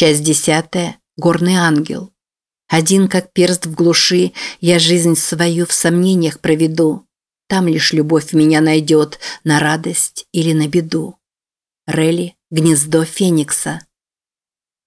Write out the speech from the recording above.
Часть десятая. Горный ангел. Один, как перст в глуши, я жизнь свою в сомнениях проведу. Там лишь любовь меня найдет на радость или на беду. Релли, гнездо Феникса.